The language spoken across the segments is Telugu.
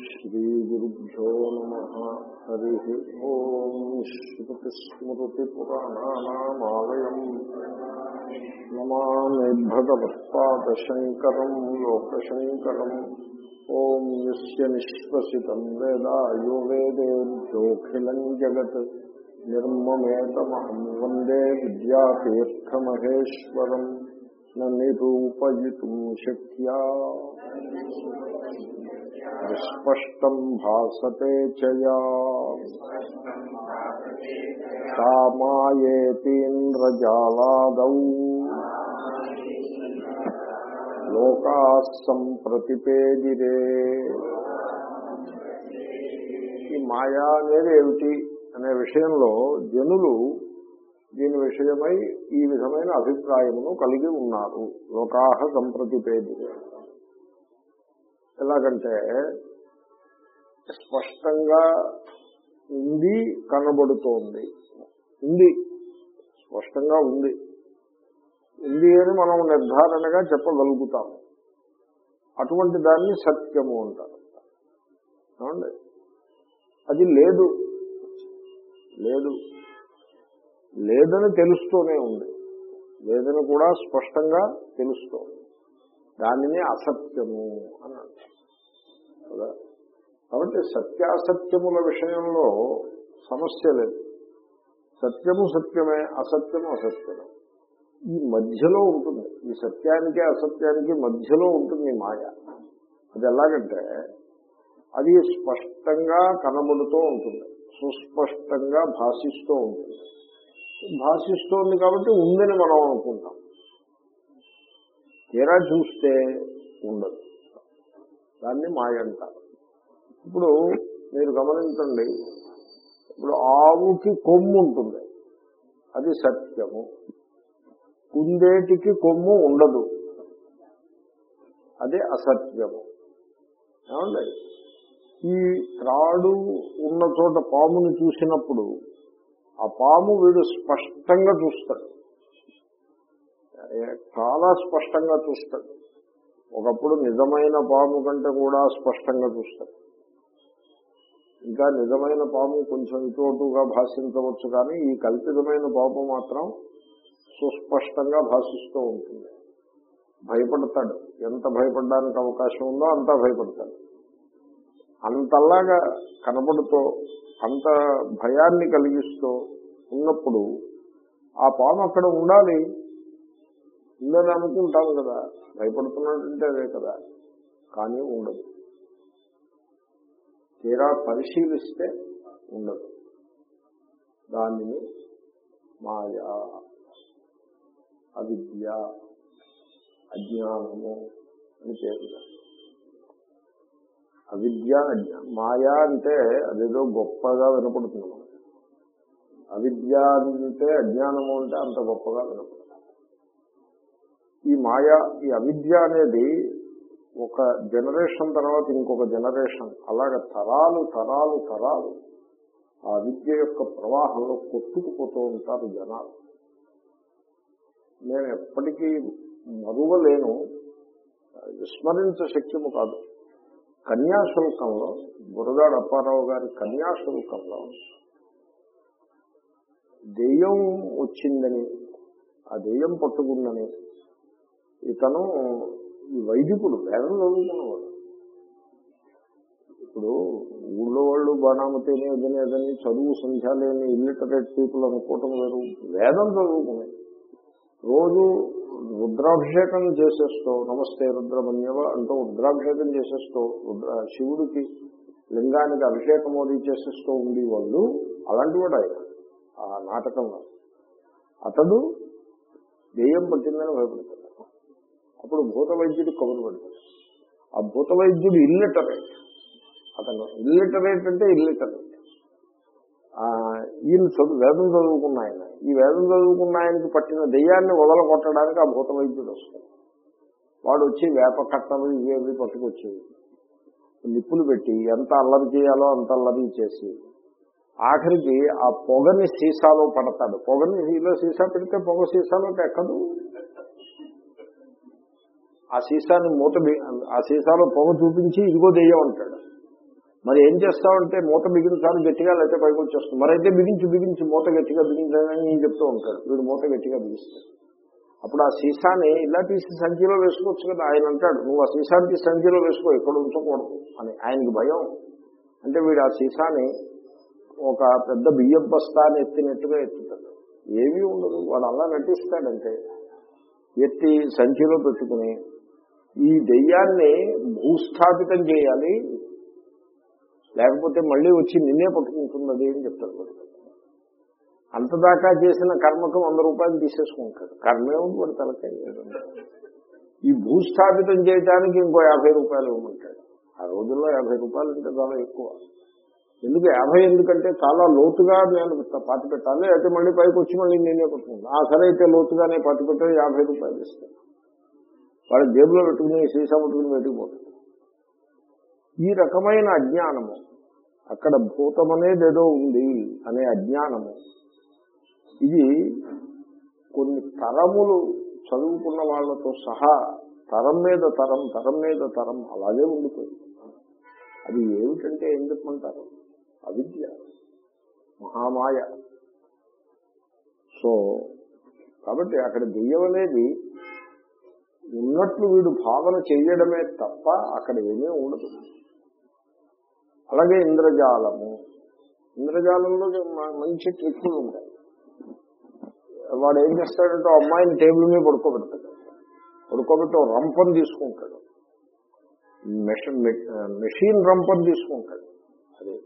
श्रीगुरुभ्यो नमः हरिः ॐ श्रुतिस्मृतिपुराणानामालयम् नमामि भगवत्पादशङ्करम् लोकशङ्करम् ॐ यस्य निःश्वसितम् वेदा यो वेदेभ्योऽखिलम् जगत् निर्ममेतमहम् वन्दे विद्यातीर्थमहेश्वरम् न निरूपयितुम् शक्या విస్పష్టం భాసతే చయా. కామాయేతీంద్రజాలాదౌ. లోకా సంప్రతిపేదిరే. ఈ మాయా అనేది ఏమిటి అనే విషయంలో జనులు దీని విషయమై ఈ విధమైన అభిప్రాయమును కలిగి ఉన్నారు. లోకాహ సంప్రతిపేదిరే. ఎలాగంటే స్పష్టంగా ఉంది కనబడుతోంది. ఉంది. స్పష్టంగా ఉంది. ఉంది అని మనం నిర్ధారణగా చెప్పగలుగుతాము అటువంటి దాన్ని సత్యము అంటారు. ఏమండి? అది లేదు. లేదు. లేదని తెలుస్తూనే ఉంది. లేదని కూడా స్పష్టంగా తెలుస్తోంది. దానిని అసత్యము అని అంటారు. కదా? కాబట్టి సత్యాసత్యముల విషయంలో సమస్య లేదు. సత్యము సత్యమే అసత్యము అసత్యమే. ఈ మధ్యలో ఉంటుంది. ఈ సత్యానికి అసత్యానికి మధ్యలో ఉంటుంది మాయ. అది ఎలాగంటే అది స్పష్టంగా కనబడుతూ ఉంటుంది. సుస్పష్టంగా భాషిస్తూ ఉంటుంది. భాషిస్తోంది కాబట్టి ఉందని మనం అనుకుంటాం. తీరా చూస్తే ఉండదు. దాన్ని మాయ అంటారు. ఇప్పుడు మీరు గమనించండి ఇప్పుడు ఆవుకి కొమ్ము ఉంటుంది. అది సత్యము. కుందేటికి కొమ్ము ఉండదు. అది అసత్యము. ఏమండి? ఈ త్రాడు ఉన్న చోట పాముని చూసినప్పుడు ఆ పాము వీడు స్పష్టంగా చూస్తాడు. చాలా స్పష్టంగా చూస్తాడు. ఒకప్పుడు నిజమైన పాము కంటే కూడా స్పష్టంగా చూస్తారు. ఇంకా నిజమైన పాము కొంచెం ఇటువటుగా భాషించవచ్చు కానీ ఈ కల్పితమైన పాము మాత్రం సుస్పష్టంగా భాషిస్తూ ఉంటుంది. భయపడతాడు. ఎంత భయపడడానికి అవకాశం ఉందో అంతా భయపడతాడు. అంతలాగా కనపడుతూ అంత భయాన్ని కలిగిస్తూ ఉన్నప్పుడు ఆ పాము అక్కడ ఉండాలి. ఉందని అనుకుంటాం కదా. భయపడుతున్నాడంటే అదే కదా. కానీ ఉండదు. తీరా పరిశీలిస్తే ఉండదు. దానిని మాయా అవిద్య అజ్ఞానము అని పేరు అవిద్య మాయా అంటే అదేదో గొప్పగా వినపడుతుంది మనకి. అవిద్య అంటే అజ్ఞానము అంటే అంత గొప్పగా వినపడుతుంది. ఈ మాయా ఈ అవిద్య అనేది ఒక జనరేషన్ తర్వాత ఇంకొక జనరేషన్. అలాగ తరాలు తరాలు తరాలు ఆ విద్య యొక్క ప్రవాహంలో కొట్టుకుపోతూ ఉంటారు జనాలు. నేను ఎప్పటికీ మరువలేను. విస్మరించ శక్యము కాదు. కన్యాశుల్కంలో బురగాడు అప్పారావు గారి కన్యాశుల్కంలో దెయ్యం వచ్చిందని ఆ దెయ్యం పట్టుకుందని ఇతను ఈ వైదికుడు వేదం చదువుకున్నవాడు ఇప్పుడు ఊళ్ళో వాళ్ళు బాణామతిని అదని అదని చదువు సంధ్య లేని ఇల్లిటరేట్ పీపుల్ అనుకోవటం వేరు. వేదం చదువుకునే. రోజు రుద్రాభిషేకం చేసేస్తూ నమస్తే రుద్రమన్యవ అంటూ రుద్రాభిషేకం చేసేస్తూ రుద్ర శివుడికి లింగానికి అభిషేకం అది చేసేస్తూ ఉండి వాళ్ళు అలాంటి వాడు ఆయన. ఆ నాటకంలో అతడు. దెయ్యం పట్టిందని భయపడతాడు. అప్పుడు భూత వైద్యుడు కబురు పెడతాడు ఆ భూత వైద్యుడు ఇల్లిటరేట్ అతను ఇల్లిటరేట్ అంటే ఇల్లిటరేట్ ఈయన చదువు వేదం చదువుకున్న ఆయన. ఈ వేదం చదువుకున్న ఆయనకి పట్టిన దెయ్యాన్ని వదల కొట్టడానికి ఆ భూత వైద్యుడు వస్తాడు. వాడు వచ్చి వేప కట్టలు ఇవేవి పట్టుకొచ్చేవి నిప్పులు పెట్టి ఎంత అల్లరి చేయాలో అంత అల్లరి చేసి ఆఖరికి ఆ పొగని సీసాలో పడతాడు. పొగని ఇలా సీసా పెడితే పొగ సీసాలో ఎక్కదు. ఆ సీసాని మూత బి- ఆ సీసాలో పొగ చూపించి ఇదిగో దెయ్యం అంటాడు. మరి ఏం చేస్తామంటే మూత బిగించాలి గట్టిగా లేకపోతే పైకి వచ్చేస్తుంది. మరి అయితే బిగించి బిగించి మూత గట్టిగా బిగించాలని నేను చెప్తూ ఉంటాడు. వీడు మూత గట్టిగా బిగిస్తాడు. అప్పుడు ఆ సీసాని ఇలా తీసి సంచిలో వేసుకోవచ్చు కదా ఆయన అంటాడు. నువ్వు ఆ సీసాని తీసి సంచిలో వేసుకో ఎక్కడ ఉంచకూడదు అని. ఆయనకి భయం. అంటే వీడు ఆ సీసాని ఒక పెద్ద బియ్యం బస్తాన్ని ఎత్తినట్టుగా ఎత్తుతాడు. ఏమీ ఉండదు. వాడు అలా నటిస్తాడంటే ఎత్తి సంచిలో పెట్టుకుని ఈ దెయ్యాన్ని భూస్థాపితం చేయాలి. లేకపోతే మళ్ళీ వచ్చి నిన్నే పట్టుకుంటున్నది అని చెప్తారు వాడు. అంతదాకా చేసిన కర్మకు వంద రూపాయలు తీసేసుకుంటాడు. కర్మే ఉంది వాడు తలకాయ ఈ భూస్థాపితం చేయడానికి ఇంకో యాభై రూపాయలు ఇవ్వమంటాడు. ఆ రోజుల్లో యాభై రూపాయలు అంటే చాలా ఎక్కువ. ఎందుకు యాభై ఎందుకంటే చాలా లోతుగా నేను పాతి పెట్టాలి అయితే మళ్ళీ పైకి వచ్చి మళ్ళీ నేనే పట్టుకుంటాను ఆ సరే అయితే లోతుగానే పాతి పెట్టాలి యాభై రూపాయలు ఇస్తాను. వాడు జేబులో పెట్టుకుని సీసా పెట్టుకుని పెట్టుకుపోతాడు ఈ రకమైన అజ్ఞానము అక్కడ భూతం అనేది ఏదో ఉంది అనే అజ్ఞానము ఇది కొన్ని తరములు చదువుకున్న వాళ్ళతో సహా తరం మీద తరం తరం మీద తరం అలాగే ఉండిపోయింది. అది ఏమిటంటే ఏం చెప్పమంటారు అవిద్య మహామాయ. సో కాబట్టి అక్కడ దెయ్యం అనేది ఉన్నట్లు వీడు భావన చేయడమే తప్ప అక్కడ ఏమీ ఉండదు. అలాగే ఇంద్రజాలము. ఇంద్రజాలంలో మంచి ట్రిక్కులు ఉంటాయి. వాడు ఏం చేస్తాడంటే ఆ అమ్మాయిని టేబుల్ మీద పడుకోబెడతాడు. పడుకోబెట్టి రంపను రంపం తీసుకుంటాడు. మెషిన్ మెషిన్ రంపం తీసుకుంటాడు. అదే.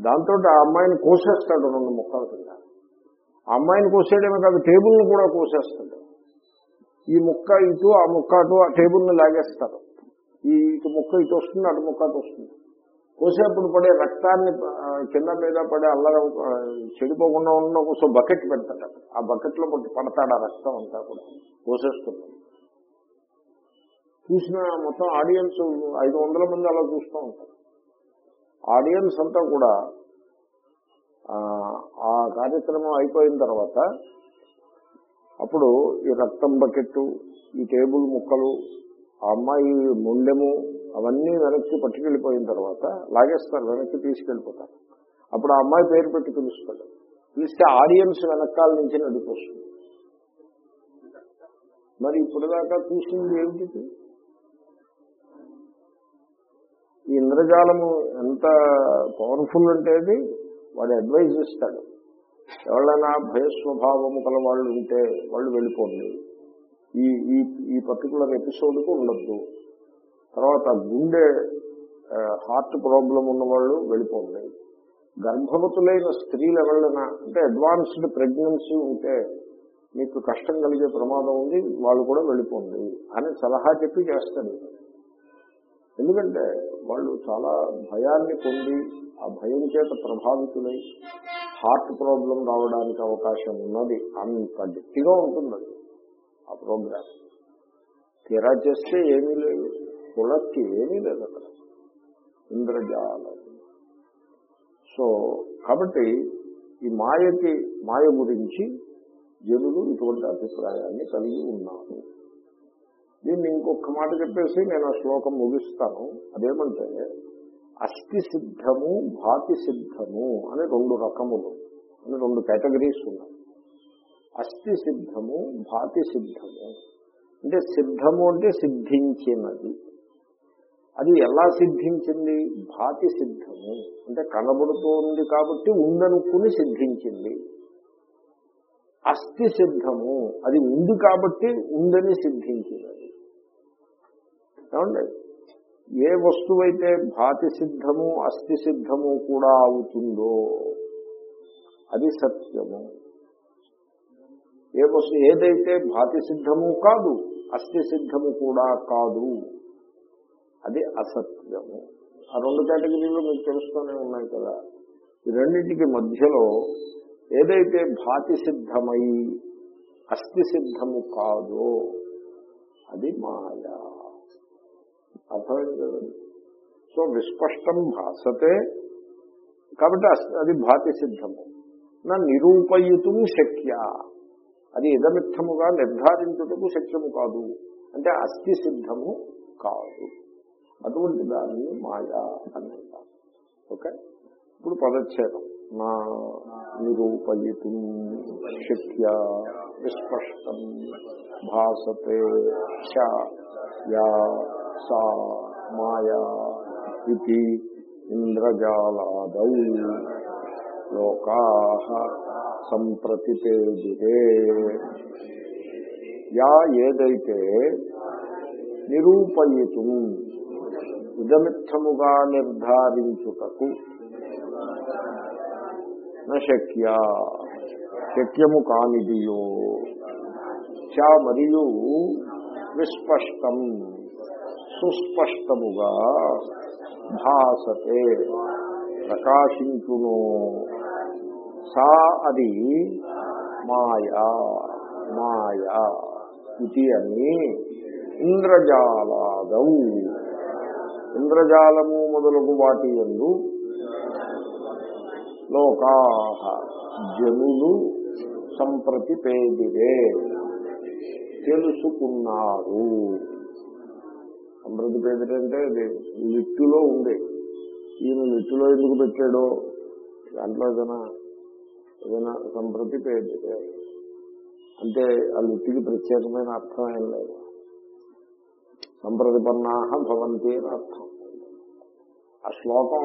దాంతో ఆ అమ్మాయిని కోసేస్తాడు రెండు ముక్కల కింద. ఆ అమ్మాయిని కోసేయడమే కాదు టేబుల్ని కూడా కోసేస్తాడు. ఈ ముక్క ఇటు ఆ ముక్క అటు ఆ టేబుల్ని లాగేస్తారు. ఈ ఇటు ముక్క ఇటు వస్తుంది అటు ముక్క అటు వస్తుంది. కోసేపుడు పడే రక్తాన్ని కింద మీద పడే అల్లర చెడిపోకుండా ఉన్న కోసం బకెట్ పెడతాడు ఆ బకెట్లో పడతాడు ఆ రక్తం అంతా కూడా. కోసేస్తుంది చూసిన మొత్తం ఆడియన్స్ ఐదు వందల మంది అలా చూస్తూ ఉంటారు. ఆడియన్స్ అంతా కూడా ఆ కార్యక్రమం అయిపోయిన తర్వాత అప్పుడు ఈ రక్తం బకెట్టు ఈ టేబుల్ ముక్కలు ఆ అమ్మాయి ముండెము అవన్నీ వెనక్కి పట్టుకెళ్ళిపోయిన తర్వాత లాగేస్తారు వెనక్కి తీసుకెళ్ళిపోతారు. అప్పుడు ఆ అమ్మాయి పేరు పెట్టి పిలుస్తాడు. పిలిస్తే ఆడియన్స్ వెనకాల నుంచి నడిపోస్తుంది మరి ఇప్పుడు దాకా చూసింది ఏమిటి ఈ ఇంద్రజాలము ఎంత పవర్ఫుల్ అంటే అది? వాడు అడ్వైజ్ ఇస్తాడు. ఎవరైనా భయస్వభావము గల వాళ్ళు ఉంటే వాళ్ళు వెళ్ళిపోండి. ఈ ఈ ఈ పర్టికులర్ ఎపిసోడ్కు ఉండద్దు. తర్వాత గుండె హార్ట్ ప్రాబ్లం ఉన్న వాళ్ళు వెళ్ళిపోండి. గర్భవతులైన స్త్రీలు ఎవరైనా అంటే అడ్వాన్స్డ్ ప్రెగ్నెన్సీ ఉంటే మీకు కష్టం కలిగే ప్రమాదం ఉంది వాళ్ళు కూడా వెళ్ళిపోండి అని సలహా చెప్పి చేస్తారు. ఎందుకంటే వాళ్ళు చాలా భయాన్ని పొంది ఆ భయం చేత ప్రభావితులై హార్ట్ ప్రాబ్లం రావడానికి అవకాశం ఉన్నది. అంత గట్టిగా ఉంటుంది ఆ ప్రోగ్రామ్. తీరా చేస్తే ఏమీ లేదు. కులక్కి ఏమీ లేదు అక్కడ. ఇంద్రజాలం. సో కాబట్టి ఈ మాయకి మాయ గురించి జనులు ఇటువంటి అభిప్రాయాన్ని కలిగి ఉన్నారు. దీన్ని ఇంకొక మాట చెప్పేసి నేను ఆ శ్లోకం ముగిస్తాను. అదేమంటే అస్థి సిద్ధము భాతి సిద్ధము అని రెండు రకములు అని రెండు కేటగిరీస్ ఉన్నాయి. అస్థి సిద్ధము భాతి సిద్ధము అంటే సిద్ధము అంటే సిద్ధించినది. అది ఎలా సిద్ధించింది? భాతి సిద్ధము అంటే కనబడుతోంది కాబట్టి ఉందనుకుని సిద్ధించింది. అస్థి సిద్ధము అది ఉంది కాబట్టి ఉందని సిద్ధించినది. ఏమండి? ఏ వస్తువైతే భాతి సిద్ధము అస్థి సిద్ధము కూడా అవుతుందో అది సత్యము. ఏ వస్తు ఏదైతే భాతి సిద్ధము కాదు అస్థి సిద్ధము కూడా కాదు అది అసత్యము. ఆ రెండు కేటగిరీలు మీకు తెలుస్తూనే ఉన్నాయి కదా. ఈ రెండింటికి మధ్యలో ఏదైతే భాతి సిద్ధమై అస్థి సిద్ధము కాదో అది మాయా. అర్థమైంది కదండి సో విస్పష్టం భాసతే. కాబట్టి అస్- అది భాతి సిద్ధము. నా నిరూపయుతం శక్య. అది ఇదమిత్తముగా నిర్ధారించుటకు శక్యము కాదు. అంటే అస్థి సిద్ధము కాదు. అటువంటి దాన్ని మాయా అని అంటారు ఓకే? ఇప్పుడు పదచ్ఛేదం. నా నిరూపయితు శక్య. విస్పష్టం భాసతే. యా సా మాయా ఇది ఇంద్రజాలాదౌ. లోకా సంప్రతిపేదిరే యా ఏదైతే నిరూపయితు ఇదమిత్తముగా నిర్ధారించుటకు నశక్య శక్యము కానిదియో. చ మరియు విస్పష్టం. సుస్పష్టముగా భాసతే ప్రకాశించును. సా అది మాయా మాయా ఇది అని ఇంద్రజాలాదం. ఇంద్రజాలము మొదలగు వాటి ఎందు లోకా జనులు సంప్రతిపేదిరే. తెలుసుకున్నారు. సంప్రతిపేదిరే అంటే అది లిట్టులో ఉంది ఈయన లిట్టులో ఎందుకు పెట్టాడో దాంట్లో ఏదైనా ఏదైనా సంప్రతిపేదిరే అంటే ఆ లిట్టుకి ప్రత్యేకమైన అర్థం ఏం లేదు. సంప్రతిపన్నాహ భవంతి అని అర్థం. ఆ శ్లోకం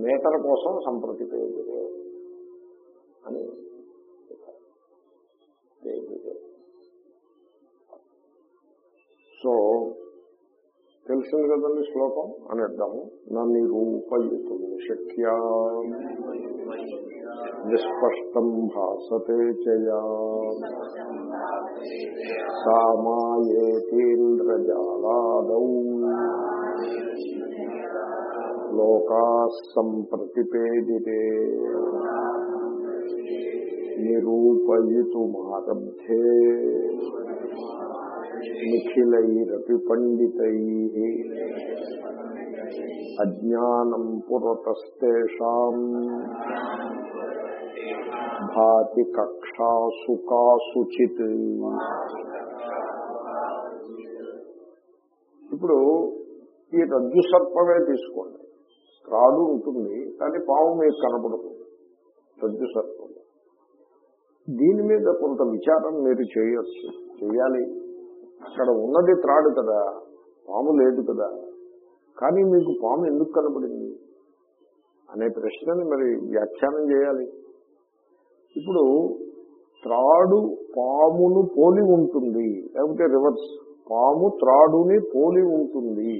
మేకల కోసం సంప్రతి సంప్రతిపేదిరే అని సో తెలిసింది కదండి శ్లోకం అని అర్థము నన్ను రూపయుతం శక్య. విస్పష్టం భాసతే చయా. సామాయేతీంద్రజాలాదౌ లోకా సంప్రతిపేదిరే నిరూపయితుమారబ్ధే. నిఖిలైరపి పండితై అజ్ఞానం పురతస్తేషాం భాతి కక్షాసు కాసుచిత్ ఇప్పుడు ఈ రజ్జు సర్పమే తీసుకోండి. త్రాడు ఉంటుంది కానీ పాము మీకు కనపడుతుంది రజ్జు సర్పం. దీని మీద కొంత విచారం మీరు చేయొచ్చు. చేయాలి. అక్కడ ఉన్నది త్రాడు కదా పాము లేదు కదా. కానీ మీకు పాము ఎందుకు కనపడింది అనే ప్రశ్నని మరి వ్యాఖ్యానం చేయాలి. ఇప్పుడు త్రాడు పామును పోలి ఉంటుంది లేకపోతే రివర్స్ పాము త్రాడుని పోలి ఉంటుంది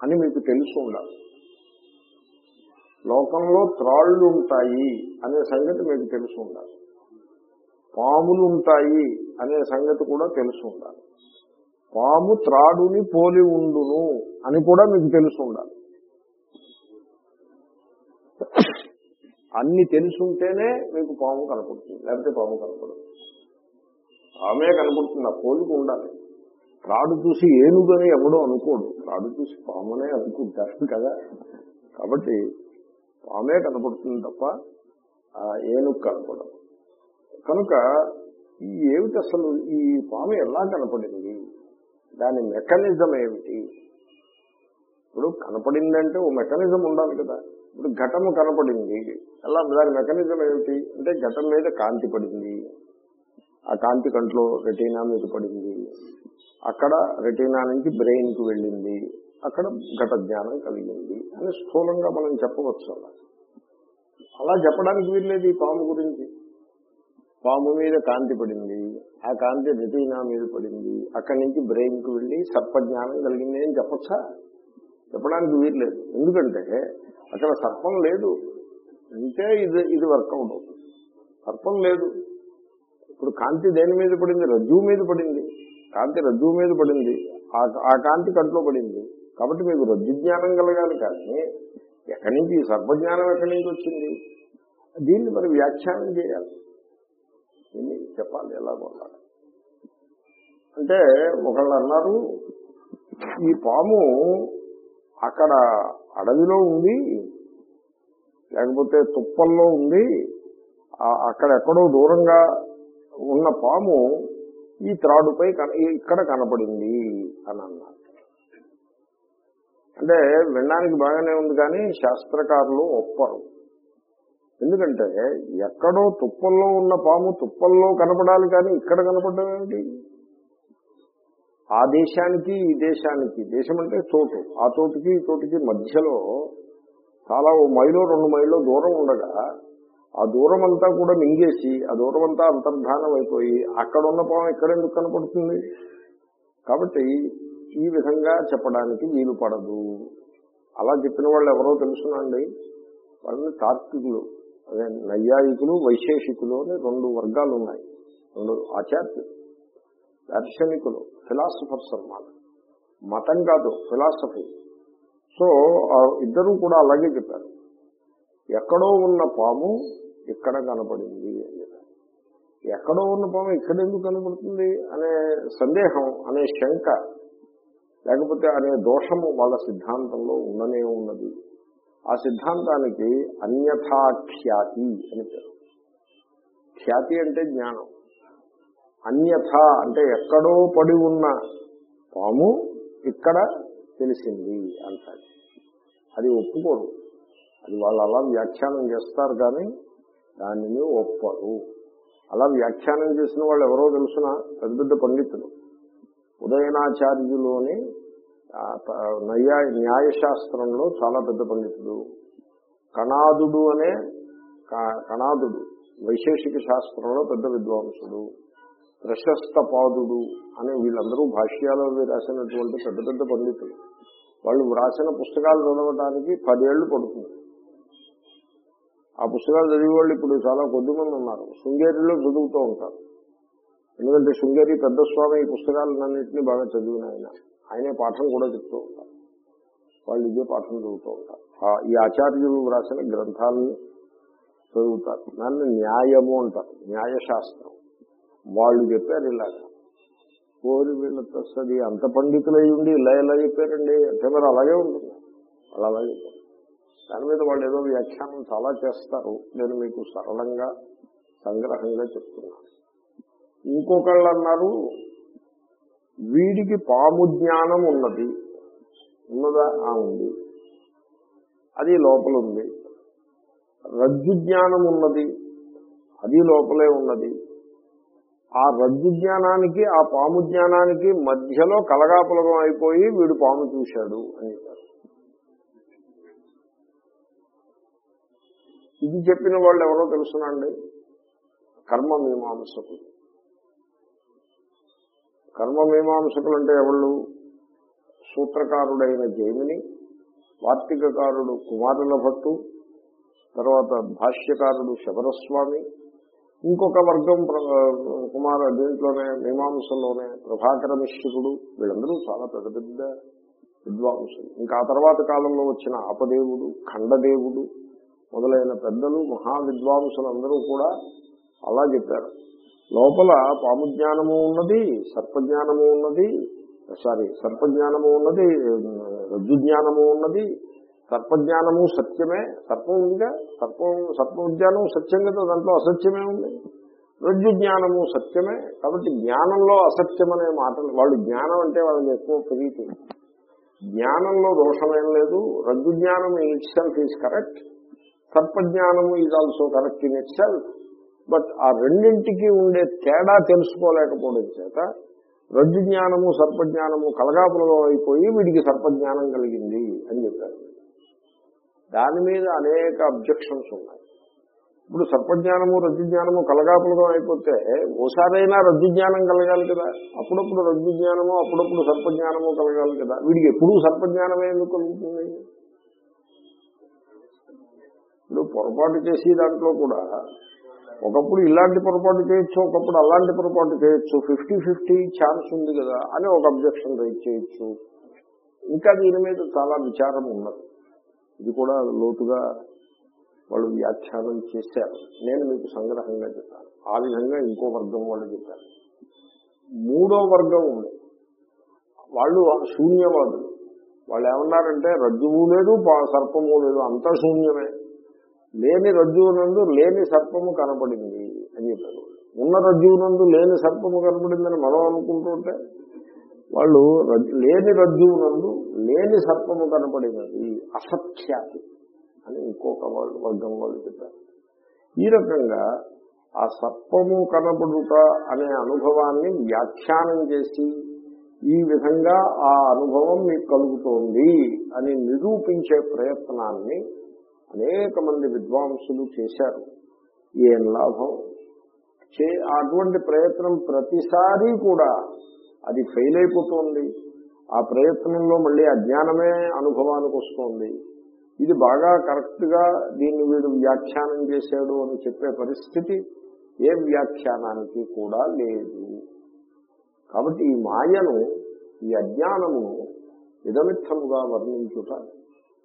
అని మీకు తెలుసు ఉండాలి. లోకంలో త్రాళ్ళు ఉంటాయి అనే సంగతి మీకు తెలుసు ఉండాలి. పాములు ఉంటాయి అనే సంగతి కూడా తెలుసు ఉండాలి. పాము త్రాడుని పోలి ఉండును అని కూడా మీకు తెలుసు ఉండాలి. అన్ని తెలుసుంటేనే మీకు పాము కనపడుతుంది లేకపోతే పాము కనపడదు. పామే కనపడుతుంది ఆ పోలికి ఉండాలి. త్రాడు చూసి ఏనుగని ఎవడో అనుకోడు. త్రాడు చూసి పామునే అనుకుంటారు కదా. కాబట్టి పామే కనపడుతుంది తప్ప ఆ ఏనుగు కనపడదు. కనుక ఈ ఏమిటి అసలు ఈ పాము ఎలా కనపడింది? దాని మెకానిజం ఏమిటి? ఇప్పుడు కనపడిందంటే ఓ మెకానిజం ఉండాలి కదా. ఇప్పుడు ఘటము కనపడింది. ఎలా దాని మెకానిజం ఏమిటి? అంటే ఘటం మీద కాంతి పడింది. ఆ కాంతి కంట్లో రెటీనా మీద పడింది. అక్కడ రెటీనా నుంచి బ్రెయిన్కు వెళ్ళింది. అక్కడ ఘట జ్ఞానం కలిగింది అని స్థూలంగా మనం చెప్పవచ్చు అలా. అలా చెప్పడానికి వీల్లేదు ఈ పాము గురించి. పాము మీద కాంతి పడింది ఆ కాంతి రెటీనా మీద పడింది అక్కడి నుంచి బ్రెయిన్కు వెళ్ళి సర్పజ్ఞానం కలిగింది అని చెప్పొచ్చా? చెప్పడానికి వీర్లేదు ఎందుకంటే అక్కడ సర్పం లేదు. అంటే ఇది ఇది వర్కౌట్. అవుతుంది సర్పం లేదు. ఇప్పుడు కాంతి దేని మీద పడింది? రజ్జువు మీద పడింది. కాంతి రజ్జువు మీద పడింది. ఆ- ఆ కాంతి కంట్లో పడింది. కాబట్టి మీకు రజ్జు జ్ఞానం కలగాలి కానీ ఎక్కడి నుంచి ఈ సర్పజ్ఞానం ఎక్కడి నుంచి వచ్చింది? దీన్ని మరి వ్యాఖ్యానం చేయాలి. దీన్ని చెప్పాలి ఎలా అంటే ఒకళ్ళు అన్నారు ఈ పాము అక్కడ అడవిలో ఉంది లేకపోతే తుప్పల్లో ఉంది అక్కడ ఎక్కడో దూరంగా ఉన్న పాము ఈ త్రాడుపై కన- ఇక్కడ కనపడింది అని అన్నారు. అంటే వినడానికి బాగానే ఉంది కానీ శాస్త్రకారులు ఒప్పరు. ఎందుకంటే ఎక్కడో తుప్పల్లో ఉన్న పాము తుప్పల్లో కనపడాలి కానీ ఇక్కడ కనపడడం ఏమిటి ఆ దేశానికి ఈ దేశానికి. దేశం అంటే చోటు ఆ చోటుకి ఈ చోటుకి మధ్యలో చాలా ఓ మైలో రెండు మైలో దూరం ఉండగా ఆ దూరం అంతా కూడా మింగేసి ఆ దూరం అంతా అంతర్ధానం అయిపోయి అక్కడ ఉన్న పాము ఎక్కడ ఎందుకు కనపడుతుంది? కాబట్టి ఈ విధంగా చెప్పడానికి వీలు పడదు అలా చెప్పిన వాళ్ళు ఎవరో తెలుసునండి వాళ్ళని తార్కికులు అదే నైయాయికులు వైశేషికులు అని రెండు వర్గాలు ఉన్నాయి. రెండు ఆచార్యులు దార్శనికులు ఫిలాసఫర్స్ అన్నమాట. మతం కాదు ఫిలాసఫీ సో ఇద్దరూ ఇద్దరు కూడా అలాగే చెప్పారు. ఎక్కడో ఉన్న పాము ఇక్కడ కనపడింది అని చెప్పారు. ఎక్కడో ఉన్న పాము ఇక్కడ ఎందుకు కనపడుతుంది అనే సందేహం అనే శంక లేకపోతే అనే దోషము వాళ్ళ సిద్ధాంతంలో ఉండనే ఉన్నది. ఆ సిద్ధాంతానికి అన్యథాఖ్యాతి అని పేరు. ఖ్యాతి అంటే జ్ఞానం. అన్యథ అంటే ఎక్కడో పడి ఉన్న పాము ఇక్కడ తెలిసింది అంటాడు అది ఒప్పుకోరు. అది వాళ్ళు అలా వ్యాఖ్యానం చేస్తారు కానీ దానిని ఒప్పరు. అలా వ్యాఖ్యానం చేసిన వాళ్ళు ఎవరో తెలుసిన? పెద్ద పెద్ద పండితులు. ఉదయనాచార్యులోని నయ్యా న్యాయశాస్త్రంలో చాలా పెద్ద పండితుడు. కణాదుడు అనే కణాదుడు వైశేషిక శాస్త్రంలో పెద్ద విద్వాంసుడు. ప్రశస్త పాదుడు అనే వీళ్ళందరూ భాష్యాలు రాసినటువంటి పెద్ద పెద్ద పండితులు. వాళ్ళు వ్రాసిన పుస్తకాలు చదవడానికి పదేళ్ళు పడుతుంది. ఆ పుస్తకాలు చదివే వాళ్ళు ఇప్పుడు చాలా కొద్ది మంది ఉన్నారు. శృంగేరిలో చదువుతూ ఉంటారు. ఎందుకంటే శృంగేరి పెద్ద స్వామి ఈ పుస్తకాలన్నింటినీ బాగా చదివిన ఆయన. ఆయనే పాఠం కూడా చెప్తూ ఉంటారు. వాళ్ళు ఇదే పాఠం చదువుతూ ఉంటారు. ఈ ఆచార్యులు వ్రాసిన గ్రంథాలని చదువుతారు. దాన్ని న్యాయము అంటారు. న్యాయశాస్త్రం. వాళ్ళు చెప్పారు ఇలాగా. కోరి వీళ్ళతో సరి అంత పండితులై ఉండి ఇలా ఎలా చెప్పారండి. అంటే మరి అలాగే ఉంటుంది. వాళ్ళు అలాగే చెప్పారు. దాని మీద వాళ్ళు ఏదో వ్యాఖ్యానం చాలా చేస్తారు. నేను మీకు సరళంగా సంగ్రహంగా చెప్తున్నాను. ఇంకొకళ్ళు అన్నారు వీడికి పాము జ్ఞానం ఉన్నది. ఉన్నదా? ఆ ఉంది. అది లోపల ఉంది. రజ్జు జ్ఞానం ఉన్నది. అది లోపలే ఉన్నది. ఆ రజ్జు జ్ఞానానికి ఆ పాము జ్ఞానానికి మధ్యలో కలగాపులగం అయిపోయి వీడు పాము చూశాడు అని చెప్పారు. ఇది చెప్పిన వాళ్ళు ఎవరో తెలుసునండి? కర్మ మీమాంసకులు. కర్మమీమాంసకులు అంటే ఎవళ్ళు? సూత్రకారుడైన జైమిని వార్తికకారుడు కుమారుల భట్టు తర్వాత భాష్యకారుడు శబరస్వామి ఇంకొక వర్గం ప్ర- కుమార దీంట్లోనే మీమాంసలోనే ప్రభాకర మిశ్రుడు వీళ్ళందరూ చాలా పెద్ద పెద్ద విద్వాంసులు. ఇంకా ఆ తర్వాత కాలంలో వచ్చిన ఆపదేవుడు ఖండదేవుడు మొదలైన పెద్దలు మహా విద్వాంసులందరూ కూడా అలా చెప్పారు. లోపల పాము జ్ఞానము ఉన్నది సర్పజ్ఞానము ఉన్నది సారీ సర్పజ్ఞానము ఉన్నది రజ్జు జ్ఞానము ఉన్నది. సర్పజ్ఞానము సత్యమే సర్పం ఉందిగా? సర్పం సర్పజ్ఞానం సత్యం కదా దాంట్లో అసత్యమే ఉంది. రజ్జు జ్ఞానము సత్యమే కాబట్టి జ్ఞానంలో అసత్యం అనే మాటలు వాళ్ళు జ్ఞానం అంటే వాళ్ళకి ఎక్కువ ప్రీతి జ్ఞానంలో దోషమేం లేదు రజ్జు జ్ఞానం in itself is correct సర్పజ్ఞానము is also correct in itself but ఆ రెండింటికి ఉండే తేడా తెలుసుకోలేకపోవడం చేత రజ్జు జ్ఞానము సర్పజ్ఞానము కలగాపులలో అయిపోయి వీడికి సర్పజ్ఞానం కలిగింది అని చెప్పారు. దాని మీద అనేక అబ్జెక్షన్స్ ఉన్నాయి. ఇప్పుడు సర్పజ్ఞానము రజ్జు జ్ఞానము కలగాపులతో అయిపోతే ఓసారైనా రజ్జు జ్ఞానం కలగాలి కదా? అప్పుడప్పుడు రజ్జు జ్ఞానము అప్పుడప్పుడు సర్పజ్ఞానము కలగాలి కదా? వీడికి ఎప్పుడూ సర్పజ్ఞానమే ఎందుకు కలుగుతుంది? ఇప్పుడు పొరపాటు చేసి దాంట్లో కూడా ఒకప్పుడు ఇలాంటి పొరపాటు చేయొచ్చు ఒకప్పుడు అలాంటి పొరపాటు చేయొచ్చు ఫిఫ్టీ ఫిఫ్టీ ఛాన్స్ ఉంది కదా అని ఒక అబ్జెక్షన్ రైట్ చేయొచ్చు. ఇంకా దీని మీద చాలా విచారం ఉన్నది. ఇది కూడా లోతుగా వాళ్ళు వ్యాఖ్యానం చేశారు. నేను మీకు సంగ్రహంగా చెప్పాను. ఆ విధంగా ఇంకో వర్గం వాళ్ళు చెప్పారు. మూడో వర్గం ఉంది. వాళ్ళు శూన్యవాదులు. వాళ్ళు ఏమన్నారంటే రజ్జువు లేదు పా- సర్పము లేదు అంతా శూన్యమే. లేని రజ్జువునందు లేని సర్పము కనపడింది అని చెప్పారు. ఉన్న రజ్జువునందు లేని సర్పము కనపడిందని మనం అనుకుంటుంటే వాళ్ళు లేని రజ్జువునందు లేని సర్పము కనపడినది అసఖ్యాతి అని ఇంకొక వాళ్ళు వర్గం వాళ్ళు చెప్పారు. ఈ రకంగా ఆ సర్పము కనపడుట అనే అనుభవాన్ని వ్యాఖ్యానం చేసి ఈ విధంగా ఆ అనుభవం మీకు కలుగుతోంది అని నిరూపించే ప్రయత్నాన్ని అనేక మంది విద్వాంసులు చేశారు. ఏం లాభం? చే అటువంటి ప్రయత్నం ప్రతిసారి కూడా అది ఫెయిల్ అయిపోతుంది. ఆ ప్రయత్నంలో మళ్ళీ అజ్ఞానమే అనుభవానికి వస్తుంది. ఇది బాగా కరెక్ట్గా దీన్ని వీడు వ్యాఖ్యానం చేశాడు అని చెప్పే పరిస్థితి ఏ వ్యాఖ్యానానికి కూడా లేదు. కాబట్టి ఈ మాయను ఈ అజ్ఞానమును విధమిత్తముగా వర్ణించుట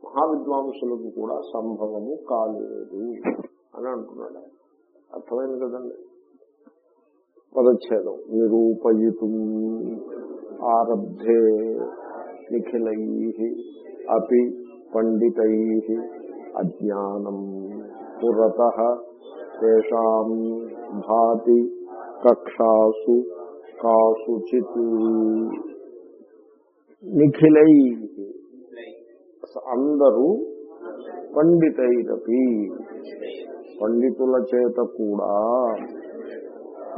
మహావిద్వాంసులకు కూడా సంభవము కాలేదు అని అంటున్నాడు ఆయన. అర్థమైంది కదండి? పదచ్ఛేదం. నిరూపయుతం ఆరబ్ధే నిఖిలై అపి పండితై అజ్ఞానం పురత తేషాం భాతి కక్షాసు కాసుచిత్. నిఖిలై అందరూ పండితైరపి. పండితుల చేత కూడా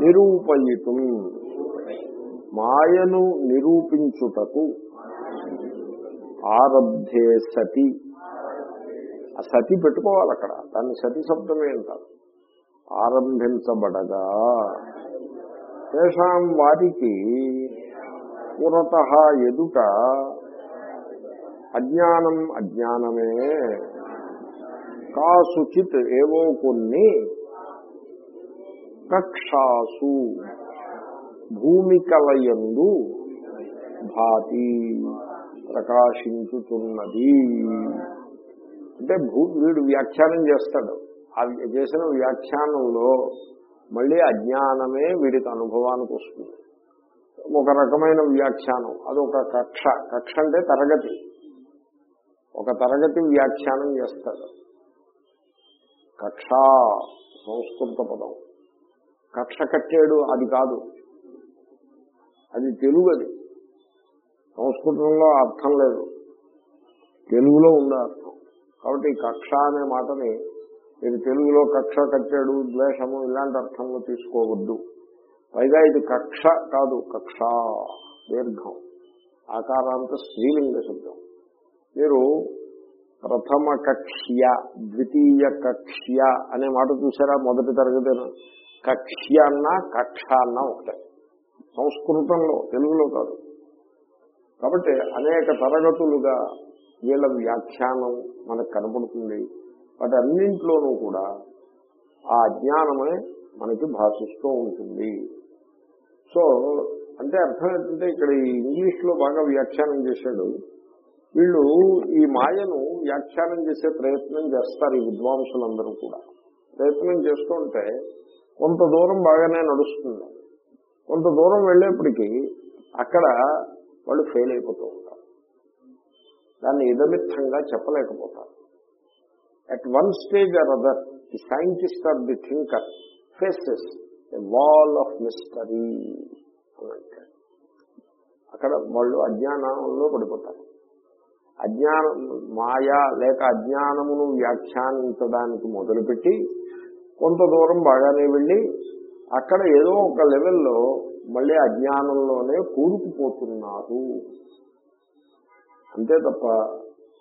నిరూపయితు మాయను నిరూపించుటకు ఆరబ్ధే సతి. ఆ సతి పెట్టుకోవాలి అక్కడ. దాన్ని సతి శబ్దమే అంటారు. ఆరంభించబడగా తేషాం వారికి పురత ఎదుట అజ్ఞానం అజ్ఞానమే. కాసుచిత్ ఏవో కొన్ని కక్షాసు భూమికలయందు భాతి ప్రకాశించుతున్నది. అంటే భూ వీడు వ్యాఖ్యానం చేస్తాడు. ఆ చేసిన వ్యాఖ్యానంలో మళ్ళీ అజ్ఞానమే వీడికి అనుభవానికి వస్తుంది. ఒక రకమైన వ్యాఖ్యానం. అదొక కక్ష. కక్ష అంటే తరగతి. ఒక తరగతి వ్యాఖ్యానం చేస్తాడు. కక్ష సంస్కృత పదం. కక్ష కట్టాడు అది కాదు. అది తెలుగు అది. సంస్కృతంలో అర్థం లేదు. తెలుగులో ఉంది అర్థం. కాబట్టి కక్ష అనే మాటని మీరు తెలుగులో కక్ష కట్టాడు ద్వేషము ఇలాంటి అర్థంలో తీసుకోవద్దు. పైగా ఇది కక్ష కాదు కక్ష దీర్ఘం. ఆకారాంత స్త్రీలింగ శబ్దం. మీరు ప్రథమ కక్ష్య ద్వితీయ కక్ష్య అనే మాట చూసారా? మొదటి తరగతి కక్ష్య అన్న కక్ష అన్న ఒకటే. సంస్కృతంలో తెలుగులో కాదు. కాబట్టి అనేక తరగతులుగా వీళ్ళ వ్యాఖ్యానం మనకు కనపడుతుంది. వాటి అన్నింట్లోనూ కూడా ఆ అజ్ఞానమే మనకి భాషిస్తూ ఉంటుంది. సో అంటే అర్థం ఏంటంటే ఇక్కడ ఈ ఇంగ్లీష్లో బాగా వ్యాఖ్యానం చేశాడు. వీళ్ళు ఈ మాయను వ్యాఖ్యానం చేసే ప్రయత్నం చేస్తారు ఈ విద్వాంసులందరూ కూడా. ప్రయత్నం చేస్తుంటే కొంత దూరం బాగానే నడుస్తుంది. కొంత దూరం వెళ్ళేప్పటికీ అక్కడ వాళ్ళు ఫెయిల్ అయిపోతూ ఉంటారు. దాన్ని ఇదమిత్తంగా చెప్పలేకపోతారు. At one stage or other the scientist or the thinker faces a wall of mystery అని అక్కడ వాళ్ళు అజ్ఞానంలో పడిపోతారు. అజ్ఞానం మాయా లేక అజ్ఞానమును వ్యాఖ్యానించడానికి మొదలుపెట్టి కొంత దూరం బాగానే వెళ్ళి అక్కడ ఏదో ఒక లెవెల్లో మళ్ళీ అజ్ఞానంలోనే కూరుకుపోతున్నారు. అంతే తప్ప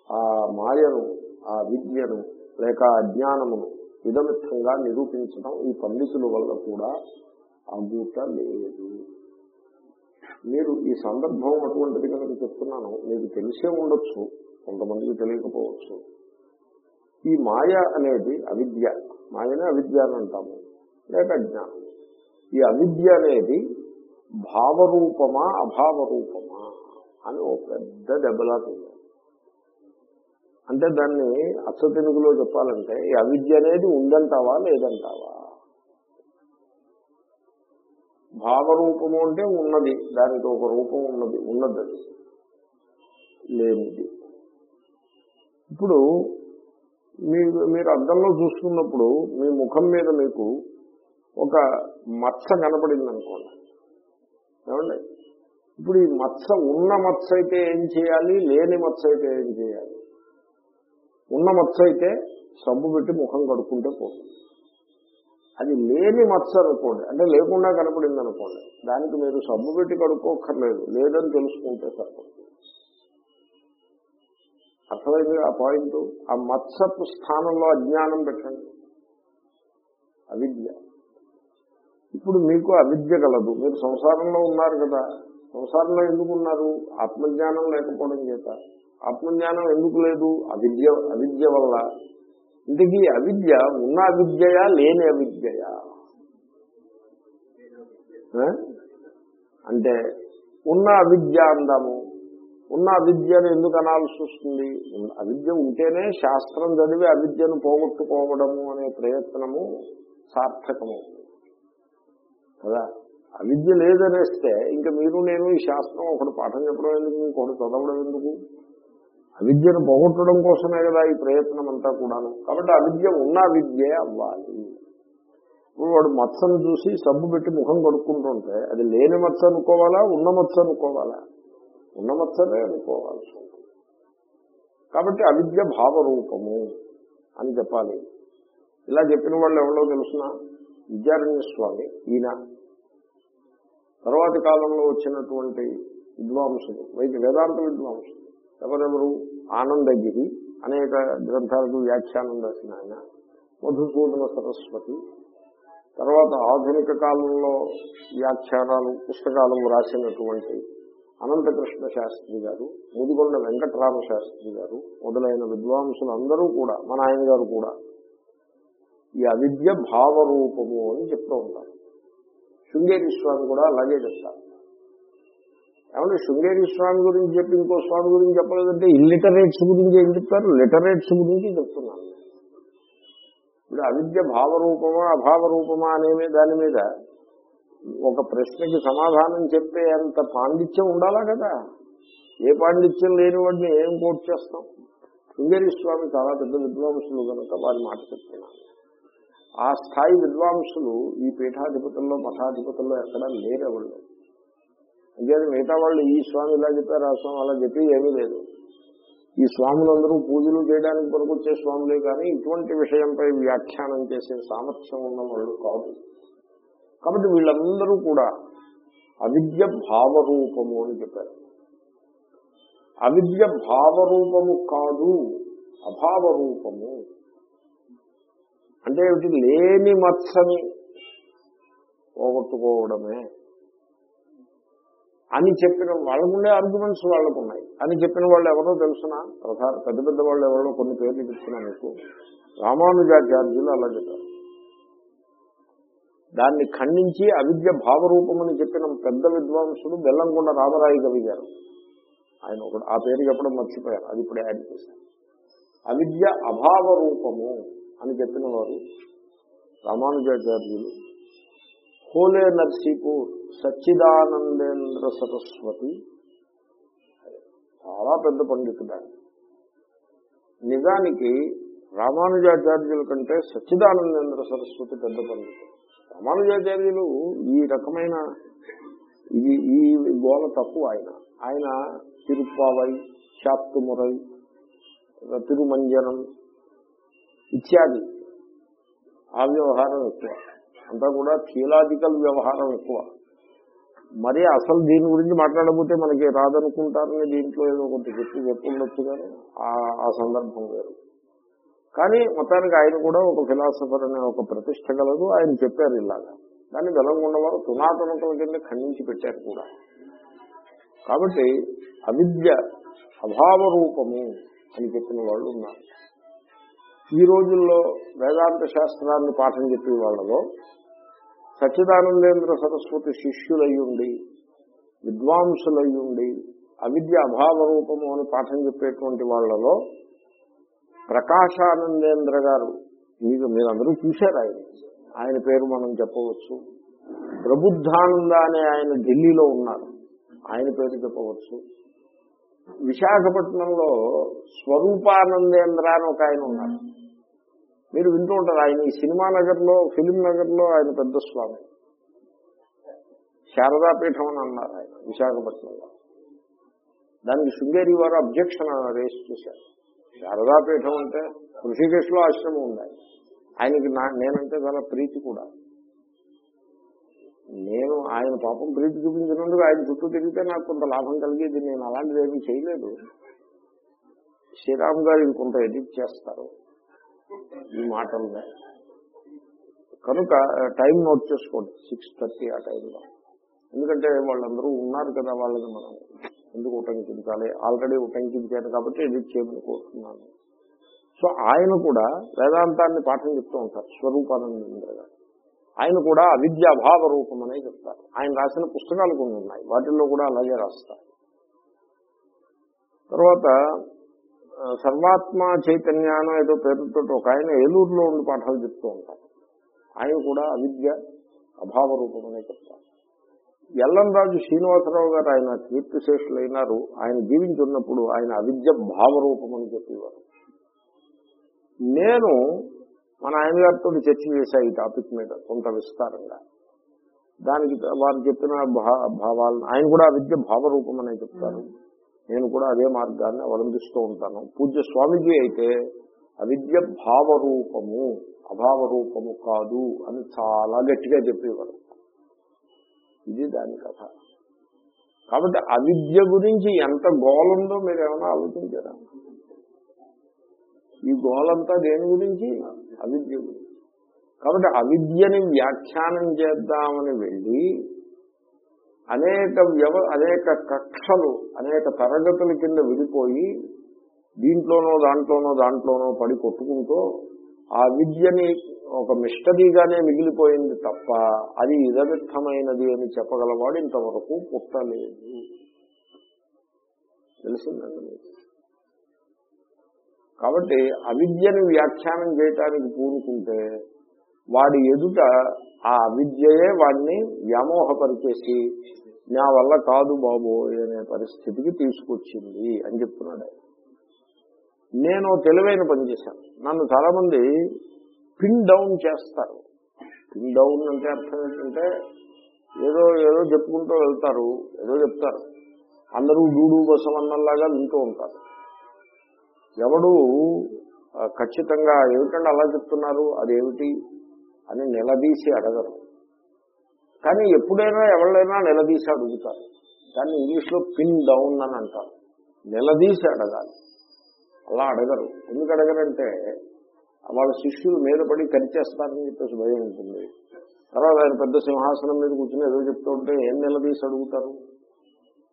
ఆ మాయను ఆ విద్యను లేక అజ్ఞానమును విధమిత్తంగా నిరూపించడం ఈ పండితుల వల్ల కూడా అగుట లేదు. మీరు ఈ సందర్భం అటువంటిది కనుక చెప్తున్నాను మీకు తెలిసే ఉండొచ్చు కొంతమందికి తెలియకపోవచ్చు. ఈ మాయ అనేది అవిద్య. మాయనే అవిద్య అని అంటాము. లేక జ్ఞానం. ఈ అవిద్య అనేది భావరూపమా అభావరూపమా అని ఒక పెద్ద దెబ్బలాట ఉంది అంటే దాన్ని అచ్చ తెలుగులో చెప్పాలంటే ఈ అవిద్య అనేది ఉందంటావా లేదంటావా? భావరూపము అంటే ఉన్నది. దానికి ఒక రూపం ఉన్నది. ఉన్నది అది. లేనిది. ఇప్పుడు మీరు మీరు అద్దంలో చూస్తున్నప్పుడు మీ ముఖం మీద మీకు ఒక మచ్చ కనపడింది అనుకోండి ఏమండి? ఇప్పుడు ఈ మచ్చ ఉన్న మచ్చ అయితే ఏం చేయాలి? లేని మచ్చ అయితే ఏం చేయాలి? ఉన్న మచ్చ అయితే సబ్బు పెట్టి ముఖం కడుక్కుంటే పోతుంది. అది లేని మత్స అనుకోండి అంటే లేకుండా కనపడింది అనుకోండి దానికి మీరు సబ్బు పెట్టి కడుక్కోక్కర్లేదు. లేదని తెలుసుకుంటే సరిపడుతుంది అర్థమైంది ఆ పాయింట్? ఆ మత్సపు స్థానంలో అజ్ఞానం పెట్టండి. అవిద్య. ఇప్పుడు మీకు అవిద్య కలదు. మీరు సంసారంలో ఉన్నారు కదా. సంసారంలో ఎందుకు ఉన్నారు? ఆత్మజ్ఞానం లేకపోవడం చేత. ఆత్మజ్ఞానం ఎందుకు లేదు? అవిద్య అవిద్య వల్ల ఇంతకీ అవిద్య ఉన్న అవిద్యయా లేని అవిద్యయా? అంటే ఉన్న అవిద్య అందాము. ఉన్న అవిద్యను ఎందుకు అనాల్సి వస్తుంది? అవిద్య ఉంటేనే శాస్త్రం చదివి అవిద్యను పోగొట్టుకోవడము అనే ప్రయత్నము సార్థకము కదా? అవిద్య లేదనేస్తే ఇంకా మీరు నేను ఈ శాస్త్రం ఒకటి పాఠం చెప్పడం ఎందుకు? ఇంకొకటి చదవడం ఎందుకు? అవిద్యను పోగొట్టడం కోసమే కదా ఈ ప్రయత్నం అంతా కూడాను. కాబట్టి అవిద్య ఉన్న విద్యే అవ్వాలి. వాడు మత్సను చూసి సబ్బు పెట్టి ముఖం కడుక్కుంటుంటే అది లేని మత్స అనుకోవాలా ఉన్న మత్స అనుకోవాలా? ఉన్న మత్సనే అనుకోవాల్సి ఉంటుంది. కాబట్టి అవిద్య భావరూపము అని చెప్పాలి. ఇలా చెప్పిన వాళ్ళు ఎవరో తెలుసిన? విద్యారణ్య స్వామి ఈయన. తర్వాతి కాలంలో వచ్చినటువంటి విద్వాంసులు వైద్య వేదాంత విద్వాంసులు ఎవరెవరు ఆనందగిరి అనేక గ్రంథాలకు వ్యాఖ్యానం రాసిన ఆయన. మధుసూదన సరస్వతి. తర్వాత ఆధునిక కాలంలో వ్యాఖ్యానాలు పుస్తకాలు రాసినటువంటి అనంతకృష్ణ శాస్త్రి గారు ముదిగొండ వెంకటరామ శాస్త్రి గారు మొదలైన విద్వాంసులు అందరూ కూడా మన ఆయన గారు కూడా ఈ అవిద్య భావరూపము అని చెప్తూ ఉంటారు. శృంగేరి స్వామి కూడా అలాగే చెప్తారు. ఏమంటే శృంగేరి స్వామి గురించి చెప్పి ఇంకో స్వామి గురించి చెప్పలేదంటే ఇల్లిటరేట్స్ గురించి ఏం చెప్తారు? లిటరేట్స్ గురించి చెప్తున్నాను ఇప్పుడు అవిద్య భావరూపమా అభావరూపమా అనే దాని మీద ఒక ప్రశ్నకి సమాధానం చెప్పే అంత పాండిత్యం ఉండాలా కదా? ఏ పాండిత్యం లేని వాడిని ఏం కోట్ చేస్తాం? శృంగేరి స్వామి చాలా పెద్ద విద్వాంసులు కనుక వారి మాట చెప్తున్నాను ఆ స్థాయి విద్వాంసులు ఈ పీఠాధిపతుల్లో మఠాధిపతుల్లో ఎక్కడా లేరెవళ్ళు అంచేది మిగతా వాళ్ళు ఈ స్వామి ఇలా చెప్పారు ఆ స్వామి అలా చెప్పి ఏమీ లేదు. ఈ స్వాములందరూ పూజలు చేయడానికి పనికొచ్చే స్వాములే కానీ ఇటువంటి విషయంపై వ్యాఖ్యానం చేసే సామర్థ్యం ఉన్న వాళ్ళు కాదు. కాబట్టి వీళ్ళందరూ కూడా అవిద్య భావరూపము అని చెప్పారు. అవిద్య భావరూపము కాదు అభావరూపము. అంటే ఏమిటి? లేని మత్సని పోగొట్టుకోవడమే. అని చెప్పిన వాళ్ళకుండే ఆర్గ్యుమెంట్స్ వాళ్ళకు ఉన్నాయి అని చెప్పిన వాళ్ళు ఎవరో తెలుసిన? ప్రధాన పెద్ద పెద్ద వాళ్ళు ఎవరో కొన్ని పేర్లు చెప్తున్నా మీకు. రామానుజాచార్యులు అలా చెప్పారు. దాన్ని ఖండించి అవిద్య భావరూపమని చెప్పిన పెద్ద విద్వాంసుడు బెల్లంకొండ రామరాయి కవి గారు. ఆయన ఒకటి ఆ పేరు చెప్పడం మర్చిపోయారు అది ఇప్పుడే యాడ్ చేశారు అవిద్య అభావ రూపము అని చెప్పిన వారు రామానుజాచార్యులు హోలే నర్సీపూర్ సచ్చిదానందేంద్ర సరస్వతి. చాలా పెద్ద పండితుడు నిజానికి రామానుజాచార్యుల కంటే సచ్చిదానందేంద్ర సరస్వతి పెద్ద పండితుడు. రామానుజాచార్యులు ఈ రకమైన ఇది ఈ గోల తక్కువ ఆయన. ఆయన తిరుప్పావై శాప్తుమురై తిరుమంజనం ఇత్యాది ఆ వ్యవహారం ఎక్కువ. అంతా కూడా థియలాజికల్ వ్యవహారం ఎక్కువ. మరి అసలు దీని గురించి మాట్లాడబోతే మనకి రాదనుకుంటారని దీంట్లో ఏదో కొంత చెప్పి చెప్పుండొచ్చు కానీ ఆ- ఆ సందర్భం వేరు. కానీ మొత్తానికి ఆయన కూడా ఒక ఫిలాసఫర్ అనే ఒక ప్రతిష్ట కలదు ఆయన చెప్పారు ఇలాగా. దాన్ని బలంగా వారు తునాతనకుల కింద ఖండించి పెట్టారు కూడా. కాబట్టి అవిద్య అభావ రూపము అని చెప్పిన వాళ్ళు ఉన్నారు. ఈ రోజుల్లో వేదాంత శాస్త్రాన్ని పాఠం చెప్పే వాళ్ళలో సచ్చిదానందేంద్ర సరస్వతి శిష్యులయ్యుండి విద్వాంసులయ్యుండి అవిద్య అభావ రూపము అని పాఠం చెప్పేటువంటి వాళ్ళలో ప్రకాశానందేంద్ర గారు మీకు మీరందరూ చూశారు ఆయన? ఆయన పేరు మనం చెప్పవచ్చు. ప్రబుద్ధానంద అనే ఆయన ఢిల్లీలో ఉన్నారు. ఆయన పేరు చెప్పవచ్చు. విశాఖపట్నంలో స్వరూపానందేంద్ర అని ఒక ఆయన ఉన్నారు. మీరు వింటూ ఉంటారు. ఆయన ఈ సినిమా నగర్లో ఫిలిం నగర్లో ఆయన పెద్ద స్వామి. శారదాపీఠం అని అన్నారు ఆయన విశాఖపట్నంలో. దానికి శృంగేరి వారు అబ్జెక్షన్ రేస్ చేశారు. శారదాపీఠం అంటే ఋషికేశ్లో ఆశ్రమం ఉంది ఆయనకి నా నేనంటే చాలా ప్రీతి కూడా. నేను ఆయన పాపం ప్రీతి చూపించినందుకు ఆయన చుట్టూ తిరిగితే నాకు కొంత లాభం కలిగేది. నేను అలాంటిది ఏమీ చేయలేదు. శ్రీరామ్ గారు ఇది కొంత ఎడిట్ చేస్తారు. ఈ మాటల్లో. కనుక టైం నోట్ చేసుకోండి. సిక్స్ థర్టీ ఆ టైంలో. ఎందుకంటే వాళ్ళందరూ ఉన్నారు కదా వాళ్ళని మనం ఎందుకు ఉటంకించాలి? ఆల్రెడీ ఉటంకించాను కాబట్టి ఎడిట్ చేయమని కోరుతున్నాను సో ఆయన కూడా వేదాంతాన్ని పాఠం చెప్తూ ఉంటారు. స్వరూపానంద ఆయన కూడా అవిద్యాభావ రూపం అనే చెప్తారు. ఆయన రాసిన పుస్తకాలు కొన్ని ఉన్నాయి. వాటిల్లో కూడా అలాగే రాస్తారు. తర్వాత సర్వాత్మ చైతన్యానం ఏదో పేరుతో ఒక ఆయన ఏలూరులో ఉండి పాఠాలు చెప్తూ ఉంటారు. ఆయన కూడా అవిద్య అభావ రూపమనే అనే చెప్తారు ఎల్లంరాజు శ్రీనివాసరావు గారు ఆయన కీర్తిశేషులైనారు. అయినారు ఆయన జీవించున్నప్పుడు ఆయన అవిద్య భావరూపం అని చెప్పేవారు. నేను మన ఆయన గారితో చర్చ చేశా ఈ టాపిక్ మీద కొంత విస్తారంగా. దానికి వారు చెప్పిన భావాలను ఆయన కూడా అవిద్య భావరూపం అనే చెప్తారు. నేను కూడా అదే మార్గాన్ని అవలంబిస్తూ ఉంటాను. పూజ్య స్వామిజీ అయితే అవిద్య భావరూపము అభావ రూపము కాదు అని చాలా గట్టిగా చెప్పేవారు. ఇది దాని కథ. కాబట్టి అవిద్య గురించి ఎంత గోలందో మీరు ఏమైనా ఆలోచించారా? ఈ గోలంతా దేని గురించి? అవిద్య గురించి. కాబట్టి అవిద్యని వ్యాఖ్యానం చేద్దామని వెళ్ళి అనేక వ్యవ అనేక కక్షలు అనేక తరగతుల కింద విడిపోయి దీంట్లోనో దాంట్లోనో దాంట్లోనో పడి కొట్టుకుంటూ ఆ విద్యని ఒక మిస్టరీగానే మిగిలిపోయింది తప్ప అది ఇదమిత్తమైనది అని చెప్పగలవాడు ఇంతవరకు పుట్టలేదు. తెలిసిందండి కాబట్టి అవిద్యని వ్యాఖ్యానం చేయటానికి పూనుకుంటే వాడి ఎదుట ఆ అవిద్యయే వాడిని వ్యామోహపరిచేసి నా వల్ల కాదు బాబు అనే పరిస్థితికి తీసుకొచ్చింది అని చెప్తున్నాడు నేను తెలివైన పని చేశాను. నన్ను చాలా మంది పిన్ డౌన్ చేస్తారు. పిన్ డౌన్ అంటే అర్థం ఏంటంటే ఏదో ఏదో చెప్పుకుంటూ వెళ్తారు ఏదో చెప్తారు. అందరూ డూడు బసవన్నల్లాగా వింటూ ఉంటారు. ఎవడు ఖచ్చితంగా ఏమిటంటే అలా చెప్తున్నారు? అదేమిటి? అని నిలదీసి అడగరు. కానీ ఎప్పుడైనా ఎవరైనా నిలదీసి అడుగుతారు. దాన్ని ఇంగ్లీష్లో పిన్ డౌన్ అని అంటారు. నిలదీసి అడగాలి. అలా అడగరు. ఎందుకు అడగరంటే వాళ్ళ శిష్యులు మీద పడి కరిచేస్తారని చెప్పేసి భయం ఉంటుంది. తర్వాత ఆయన పెద్ద సింహాసనం మీద కూర్చుని ఏదో చెప్తూ ఉంటే ఏం నిలదీసి అడుగుతారు?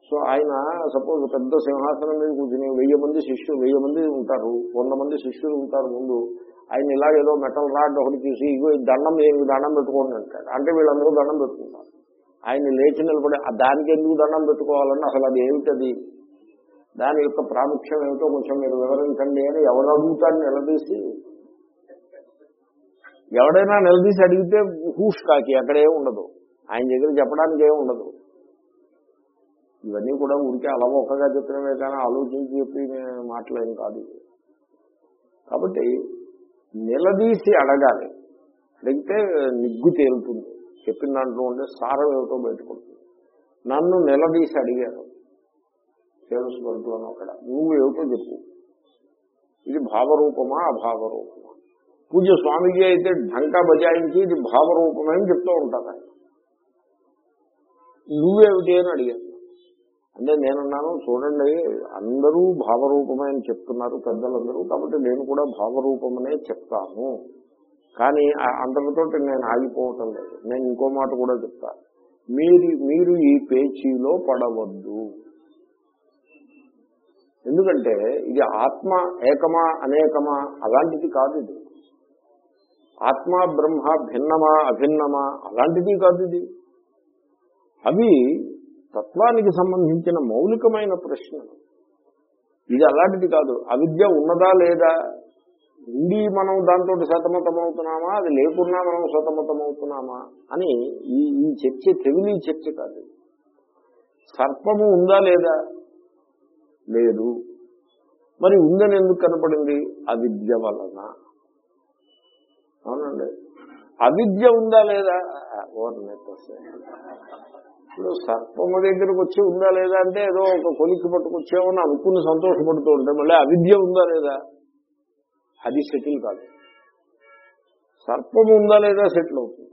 సో ఆయన సపోజ్ పెద్ద సింహాసనం మీద కూర్చుని వెయ్యి మంది శిష్యులు వెయ్యి మంది ఉంటారు వంద మంది శిష్యులు ఉంటారు ముందు. ఆయన ఇలా ఏదో మెటల్ రాడ్ ఒకటి తీసి ఇగో దండం దీనికి దండం పెట్టుకోండి అంటాడు. అంటే వీళ్ళందరూ దండం పెట్టుకుంటారు. ఆయన లేచి నిలబడి "ఆ దానికి ఎందుకు దండం పెట్టుకోవాలని అసలు అది ఏమిటది? దాని యొక్క ప్రాముఖ్యం ఏమిటో కొంచెం మీరు వివరించండి అని ఎవరు అడుగుతాడు నిలదీసి. ఎవడైనా నిలదీసి అడిగితే హూష్ కాకి అక్కడే ఉండదు. ఆయన దగ్గర చెప్పడానికి ఏమి ఉండదు. ఇవన్నీ కూడా ఊరికే అలవోకగా చెప్పినవే కానీ ఆలోచించి చెప్పి మాట్లాడేం కాదు కాబట్టి నిలదీసి అడగాలి. అడిగితే నిగ్గు తేలుతుంది. చెప్పిన దాంట్లో ఉండే సారం ఏమిటో బయటపడుతుంది. నన్ను నిలదీసి అడిగారు. సేల్స్ వర్గ్లోనూ అక్కడ. నువ్వు ఏమిటో చెప్పు. ఇది భావరూపమా అభావరూపమా? పూజ స్వామిజీ అయితే ఢంకా బజాయించి ఇది భావరూపమే అని చెప్తూ ఉంటారు ఆయన. నువ్వేమిటి అని అడిగాను అంటే నేనున్నాను చూడండి అందరూ భావరూపమే అని చెప్తున్నారు పెద్దలందరూ కాబట్టి నేను కూడా భావరూపమనే చెప్తాను. కానీ ఆ- నేను ఆగిపోవటం లేదు. నేను ఇంకో మాట కూడా చెప్తా. మీరు మీరు ఈ పేచీలో పడవద్దు. ఎందుకంటే ఇది ఆత్మ ఏకమా అనేకమా అలాంటిది కాదు ఇది. ఆత్మ బ్రహ్మ భిన్నమా అభిన్నమా అలాంటిది కాదు ఇది. అవి తత్వానికి సంబంధించిన మౌలికమైన ప్రశ్న. ఇది అలాంటిది కాదు. అవిద్య ఉన్నదా లేదా? ఉండి మనం దాంతో సతమతమవుతున్నామా? అది లేకున్నా మనం సతమతమవుతున్నామా? అని ఈ ఈ చర్చ తెలివి చర్చ కాదు. సర్పము ఉందా లేదా? లేదు. మరి ఉందని ఎందుకు కనపడింది? అవిద్య వలన. అవునండి. అవిద్య ఉందా లేదా? ఓ ఇప్పుడు సర్పము దగ్గరకు వచ్చి ఉందా లేదా అంటే ఏదో ఒక కొలిక్కి పట్టుకొచ్చామని అనుకుని సంతోషపడుతూ ఉంటే మళ్ళీ అవిద్య ఉందా లేదా? అది సెటిల్ కాదు. సర్పం ఉందా లేదా సెటిల్ అవుతుంది.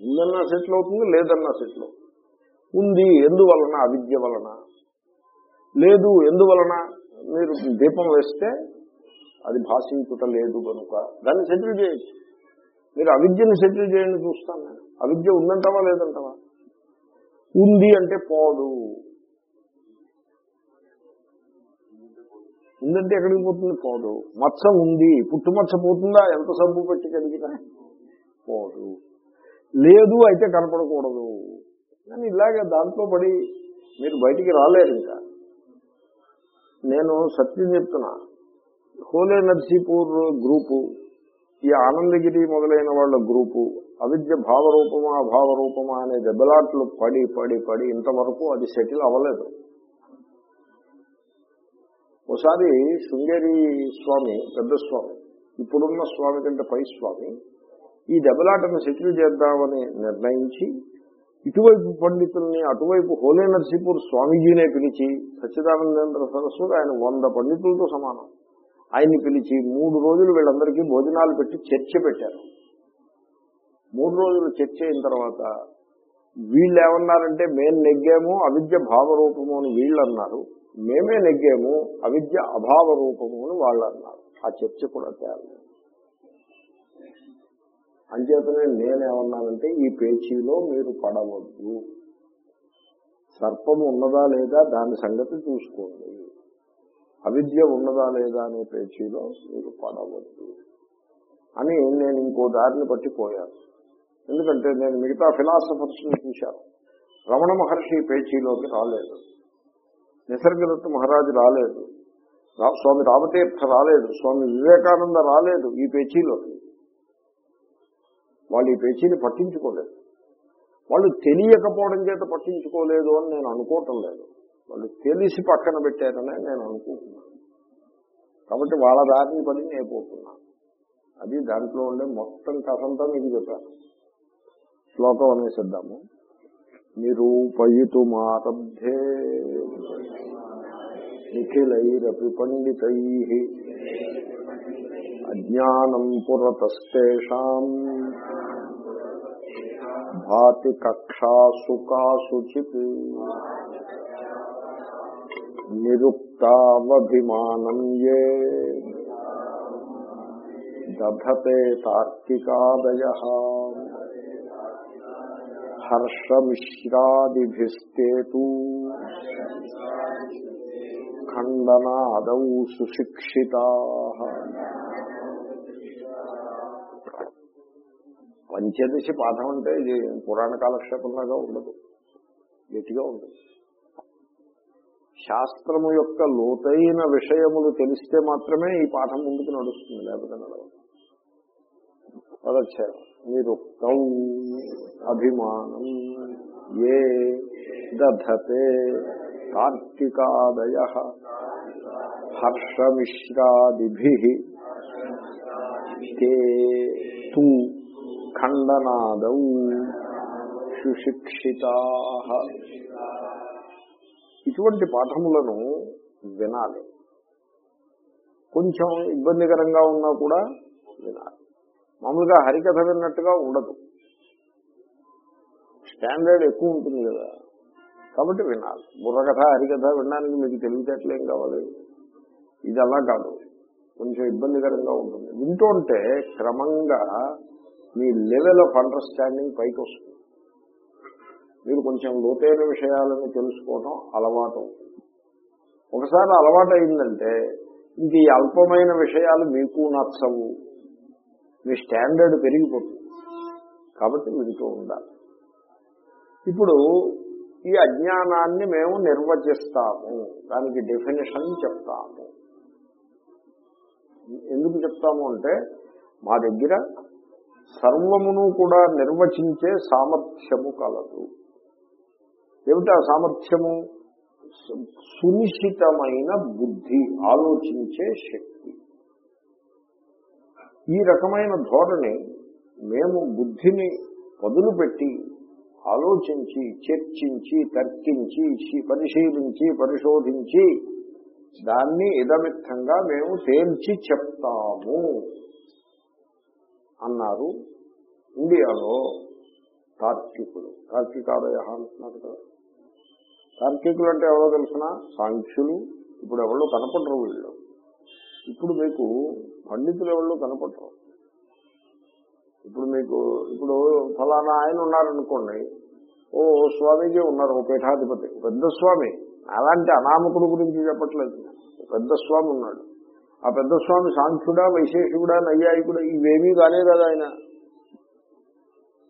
ఉందన్నా సెటిల్ అవుతుంది లేదన్నా సెటిల్ అవుతుంది. ఉంది ఎందువలన? అవిద్య వలన. లేదు ఎందువలన? మీరు దీపం వేస్తే అది భాషించుట లేదు కనుక. దాన్ని సెటిల్ చేయొచ్చు. మీరు అవిద్యను సెటిల్ చేయండి చూస్తాను నేను. అవిద్య ఉందంటావా లేదంటావా? ఉంది అంటే పోదు. ఉందంటే ఎక్కడికి పోతుంది? పోదు. మచ్చ ఉంది. పుట్టుమచ్చ పోతుందా? ఎంత సబ్బు పెట్టి కలిగినా పోదు. లేదు అయితే కనపడకూడదు. కానీ ఇలాగే దాంట్లో పడి మీరు బయటికి రాలేరు ఇంకా. నేను సత్యం చెప్తున్నా. హోలే నర్సీపూర్ గ్రూపు ఈ ఆనందగిరి మొదలైన వాళ్ళ గ్రూపు అవిద్య భావరూపమా అభావరూపమా అనే దెబ్బలాట్లు పడి పడి పడి ఇంతవరకు అది సెటిల్ అవ్వలేదు. ఒకసారి శృంగేరి స్వామి పెద్ద స్వామి ఇప్పుడున్న స్వామి కంటే పై స్వామి ఈ దెబ్బలాటను సెటిల్ చేద్దామని నిర్ణయించి ఇటువైపు పండితుల్ని అటువైపు హోలే నర్సీపూర్ స్వామీజీనే పిలిచి సచ్చిదానందేంద్ర సరస్వతి ఆయన వంద పండితులతో సమానం. ఆయన్ని పిలిచి మూడు రోజులు వీళ్ళందరికీ భోజనాలు పెట్టి చర్చ పెట్టారు. మూడు రోజులు చర్చ అయిన తర్వాత వీళ్ళు ఏమన్నారంటే మేము నెగ్గాము అవిద్య భావరూపము అని వీళ్ళు అన్నారు మేమే నెగ్గాము అవిద్య అభావ రూపము అని వాళ్ళు అన్నారు ఆ చర్చ కూడా తేలి అంచేతనే నేనేమన్నానంటే ఈ పేచీలో మీరు పడవద్దు. సర్పము ఉన్నదా లేదా దాని సంగతి చూసుకోండి. అవిద్య ఉన్నదా లేదా అనే పేచీలో మీరు పడవద్దు అని నేను ఇంకో దారిని పట్టిపోయాను. ఎందుకంటే నేను మిగతా ఫిలాసఫర్స్ని చూశాను. రమణ మహర్షి పేచీలోకి రాలేదు. నిసర్గదత్త మహారాజు రాలేదు. రా- స్వామి రామతీర్థ రాలేదు. స్వామి వివేకానంద రాలేదు ఈ పేచీలోకి వాళ్ళు ఈ పేచీని పట్టించుకోలేదు. వాళ్ళు తెలియకపోవడం చేత పట్టించుకోలేదు అని నేను అనుకోవటం లేదు. వాళ్ళు తెలిసి పక్కన పెట్టారనే నేను అనుకుంటున్నాను. కాబట్టి వాళ్ళ దారిని పడి నేను అది దాంట్లో ఉండే మొత్తం కథంతా మీకు చెప్పాను. శ్లోకం అనేసిద్దాము. నిరూపయితుమారబ్ధే నిఖిలైరపి పండితై అజ్ఞానం పురతస్తేషాం భాతి కక్షాసు కాసుచిత్ నిరుక్తావభిమానం ఏ దధతే తార్కికాదయ హర్షమిశ్రాదిభిస్తేతు ఖండనాదౌ సుశిక్షితా పంచదశి పాఠం అంటే ఇది పురాణ కాలక్షేపంలాగా ఉండదు గట్టిగా ఉంటుంది శాస్త్రము యొక్క లోతైన విషయములు తెలిస్తే మాత్రమే ఈ పాఠం ముందుకు నడుస్తుంది లేకపోతే నడవదు. పదచ్చారు నిరుక్తౌ అభిమానం ఏ దధతే తార్కికాదయ హర్షమిశ్రాదిభి తే తు ఖండనాదౌ సుశిక్షితా ఇటువంటి పాఠములను వినాలి. కొంచెం ఇబ్బందికరంగా ఉన్నా కూడా వినాలి. మామూలుగా హరికథ విన్నట్టుగా ఉండదు. స్టాండర్డ్ ఎక్కువ ఉంటుంది కదా. కాబట్టి వినాలి. బుర్రకథ హరికథ వినడానికి మీకు తెలివితేటలేం కావాలి? ఇది అలా కాదు. కొంచెం ఇబ్బందికరంగా ఉంటుంది. వింటుంటే క్రమంగా మీ లెవెల్ ఆఫ్ అండర్స్టాండింగ్ పైకి వస్తుంది మీరు కొంచెం లోతైన విషయాలను తెలుసుకోవడం అలవాటు ఒకసారి అలవాటు అయిందంటే ఇంక ఈ అల్పమైన విషయాలు మీకు నచ్చవు. మీ స్టాండర్డ్ పెరిగిపోతుంది. కాబట్టి వింటూ ఉండాలి. ఇప్పుడు ఈ అజ్ఞానాన్ని మేము నిర్వచిస్తాము. దానికి డెఫినేషన్ చెప్తాము. ఎందుకు చెప్తాము అంటే మా దగ్గర సర్వమును కూడా నిర్వచించే సామర్థ్యము కలదు. ఏమిటి ఆ సామర్థ్యము? సునిశ్చితమైన బుద్ధి ఆలోచించే శక్తి. ఈ రకమైన ధోరణి మేము బుద్ధిని వదిలిపెట్టి ఆలోచించి చర్చించి తర్కించి పరిశీలించి పరిశోధించి దాన్ని ఇదమిత్తంగా మేము తేల్చి చెప్తాము అన్నారు ఇండియాలో తార్కికులు తార్కికాలయ అంటున్నారు కదా. తార్కికులు అంటే ఎవరో తెలిసిన? సాంఖ్యులు. ఇప్పుడు ఎవరో కనపడరు వీళ్ళు. ఇప్పుడు మీకు పండితులు ఎవరో కనపడరు. ఇప్పుడు మీకు ఇప్పుడు ఫలానా ఆయన ఉన్నారనుకోండి ఓ స్వామీజీ ఉన్నారు ఓ పీఠాధిపతి పెద్ద స్వామి. అలాంటి అనామకుడు గురించి చెప్పట్లేదు. పెద్ద స్వామి ఉన్నాడు. ఆ పెద్ద స్వామి సాంఖ్యుడా వైశేషుడా నైయాయికుడా ఇవేమీ కానే కదా ఆయన.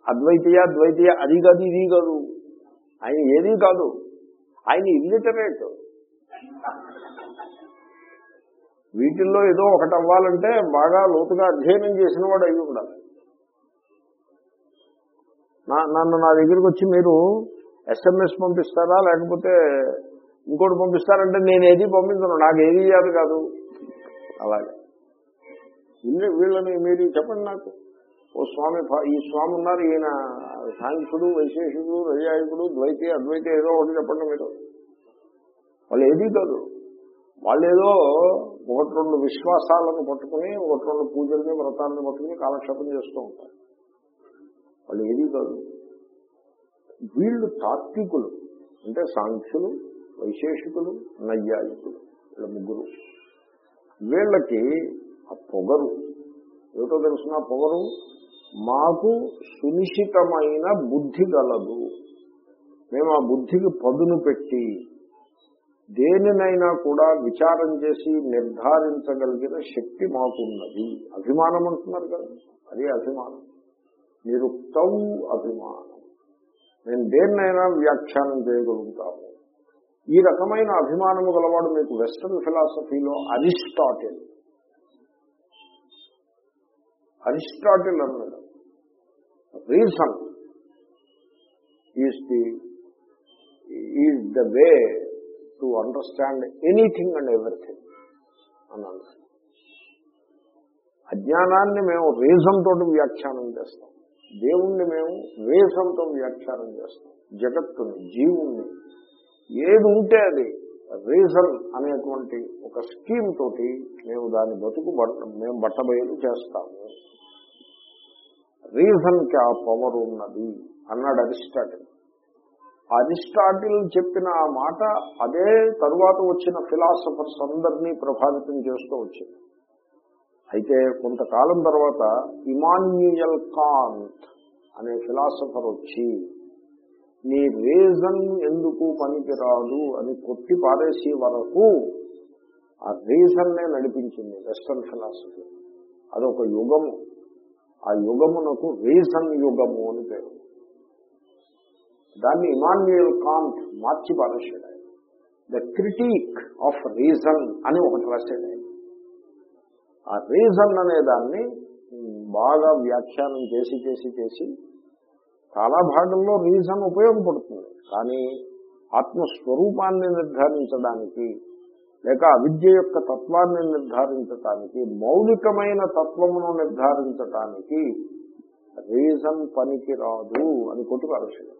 అద్వైతీయ ద్వైతీయ అది కాదు ఇది కాదు. ఆయన ఏదీ కాదు. ఆయన ఇల్లిటరేట్. వీటిల్లో ఏదో ఒకటి అవ్వాలంటే బాగా లోతుగా అధ్యయనం చేసిన వాడు అయి ఉండాలి. నా నన్ను నా దగ్గరికి వచ్చి మీరు ఎస్ఎంఎస్ పంపిస్తారా? లేకపోతే ఇంకోటి పంపిస్తారంటే నేను ఏది పంపించను నాకు ఏది ఇవ్వాలి కాదు. అలాగే. వీళ్ళని మీరు చెప్పండి నాకు. ఓ స్వామి ఈ స్వామి ఉన్నారు ఈయన సాంఖ్యుడు వైశేషుడు రజాయకుడు ద్వైతి అద్వైతి ఏదో ఒకటి చెప్పండి మీరు. వాళ్ళు ఏదీ కాదు. వాళ్ళు ఏదో ఒకటి రెండు విశ్వాసాలను పట్టుకుని ఒకటి రెండు పూజల్ని వ్రతాలను పట్టుకుని కాలక్షేపం చేస్తూ ఉంటారు. వాళ్ళు ఏదీ కాదు. వీళ్ళు తాత్వికులు అంటే సాంఖ్యులు వైశేషికులు నైయాయికులు వీళ్ళ ముగ్గురు. వీళ్ళకి ఆ పొగరు ఏమిటో తెలుసిన పొగరు? మాకు సునిశ్చితమైన బుద్ధి గలదు. మేము ఆ బుద్ధికి పదును పెట్టి దేనినైనా కూడా విచారం చేసి నిర్ధారించగలిగిన శక్తి మాకున్నది. అభిమానం అంటున్నారు కదా? అది అభిమానం. నిరుక్తం అభిమానం. నేను దేన్నైనా వ్యాఖ్యానం చేయగలుగుతాము. ఈ రకమైన అభిమానము గలవాడు మీకు వెస్ట్రన్ ఫిలాసఫీలో అరిస్టాటిల్. అరిస్టాటిల్ అన్నాడు reason is the is the way to understand anything and everything అని అన్నాడు. అజ్ఞానాన్ని మేము రీజన్ తోటి వ్యాఖ్యానం చేస్తాం. దేవుణ్ణి మేము రీజన్తో వ్యాఖ్యానం చేస్తాం. జగత్తుని జీవుణ్ణి ఏది ఉంటే అది రీజన్ అనేటువంటి ఒక స్కీమ్ తోటి మేము దాని బతుకు బట్ట మేము బట్టబయలు చేస్తాము. రీజన్కి ఆ పవర్ ఉన్నది అన్నాడు అరిస్టాటిల్. అరిస్టాటిల్ చెప్పిన ఆ మాట అదే తరువాత వచ్చిన ఫిలాసఫర్స్ అందరినీ ప్రభావితం చేస్తూ వచ్చింది. అయితే కొంతకాలం తర్వాత ఇమాన్యుయల్ కాంత్ అనే ఫిలాసఫర్ వచ్చి నీ రీజన్ ఎందుకు పనికిరాదు అని కొట్టి పారేసే వరకు ఆ రీజన్నే నడిపించింది వెస్టర్న్ ఫిలాసఫీ అదొక యుగము. ఆ యుగమునకు రీజన్ యుగము అని పేరు. దాన్ని ఇమాన్యుయల్ కాంత్ మార్చి పారేసాడు ఆయన. ద క్రిటిక్ ఆఫ్ రీజన్ అని ఒకటి రాశాడు ఆయన. ఆ రీజన్ అనే దాన్ని బాగా వ్యాఖ్యానం చేసి చేసి చేసి చాలా భాగంలో రీజన్ ఉపయోగపడుతుంది. కానీ ఆత్మస్వరూపాన్ని నిర్ధారించడానికి లేక అవిద్య యొక్క తత్వాన్ని నిర్ధారించటానికి మౌలికమైన తత్వమును నిర్ధారించటానికి రీజన్ పనికి రాదు అని కొట్టుకు పారేసాడు